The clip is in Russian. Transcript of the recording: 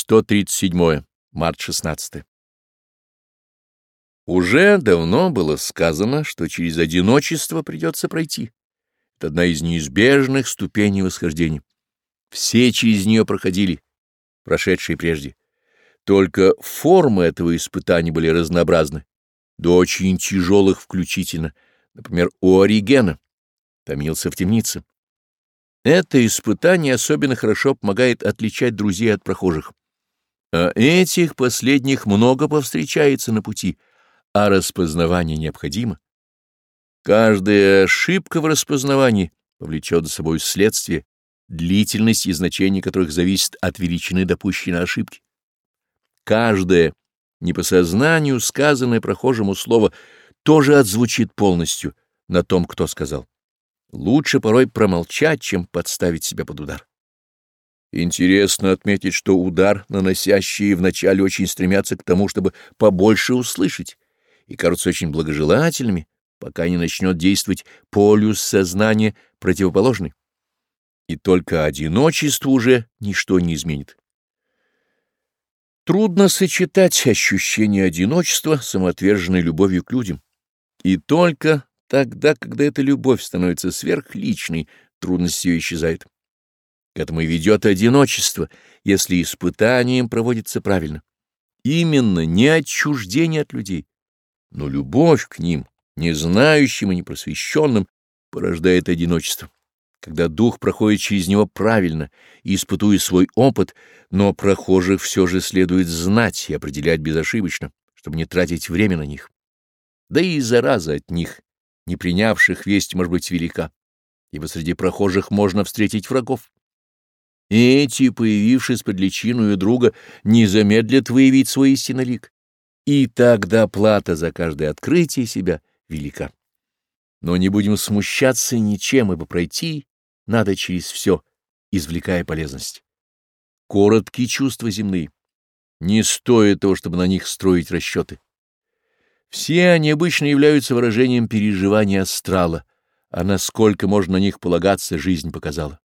137. Март 16. Уже давно было сказано, что через одиночество придется пройти. Это одна из неизбежных ступеней восхождения. Все через нее проходили, прошедшие прежде. Только формы этого испытания были разнообразны, до очень тяжелых включительно, например, у Оригена, томился в темнице. Это испытание особенно хорошо помогает отличать друзей от прохожих. А этих последних много повстречается на пути, а распознавание необходимо. Каждая ошибка в распознавании повлечет за собой следствие, длительность и значение которых зависит от величины допущенной ошибки. Каждое не по сознанию сказанное прохожему слово тоже отзвучит полностью на том, кто сказал. Лучше порой промолчать, чем подставить себя под удар. Интересно отметить, что удар, наносящий вначале, очень стремятся к тому, чтобы побольше услышать, и кажутся очень благожелательными, пока не начнет действовать полюс сознания противоположный. И только одиночество уже ничто не изменит. Трудно сочетать ощущение одиночества с самоотверженной любовью к людям. И только тогда, когда эта любовь становится сверхличной, трудность ее исчезает. К этому и ведет одиночество, если испытанием проводится правильно. Именно не отчуждение от людей, но любовь к ним, не знающим и непросвещенным, порождает одиночество. Когда дух проходит через него правильно, испытуя свой опыт, но прохожих все же следует знать и определять безошибочно, чтобы не тратить время на них. Да и зараза от них, не принявших весть, может быть, велика, ибо среди прохожих можно встретить врагов. Эти, появившись под личиною друга, не замедлят выявить свой истинный лик. И тогда плата за каждое открытие себя велика. Но не будем смущаться ничем, ибо пройти надо через все, извлекая полезность. Короткие чувства земные. Не стоит того, чтобы на них строить расчеты. Все они обычно являются выражением переживания астрала, а насколько можно на них полагаться, жизнь показала.